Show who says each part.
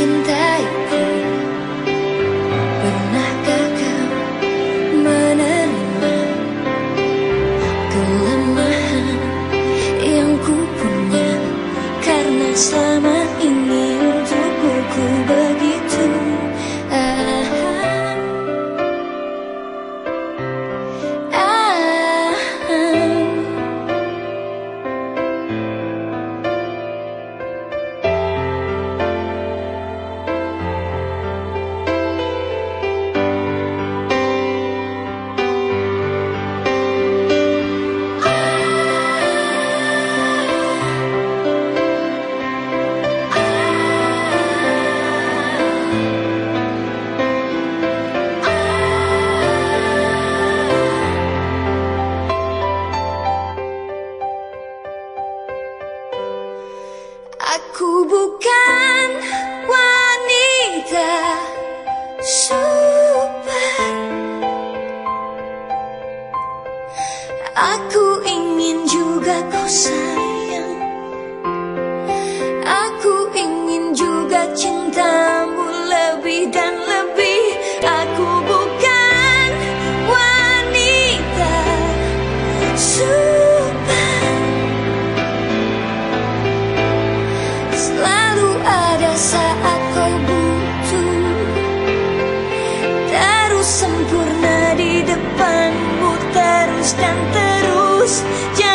Speaker 1: 心带。Aku bukan wanita super. Aku ingin juga kau sayang yeah